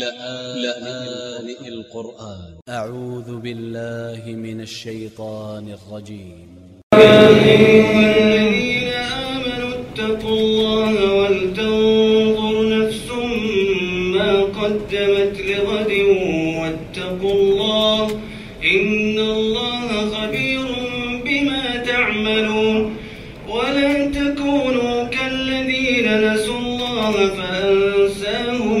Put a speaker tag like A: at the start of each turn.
A: لآن القرآن. أ ع و ذ ب ا ل ل ه من ا ل ش ي ط ا ن ا ل ج ي م
B: يا أيها الذين آمنوا اتقوا الله ولتنظر نفس ما قدمت لغد واتقوا الله إن الله خبير بما تعملون. ولا تكونوا كالذين نسوا الله فأنساهم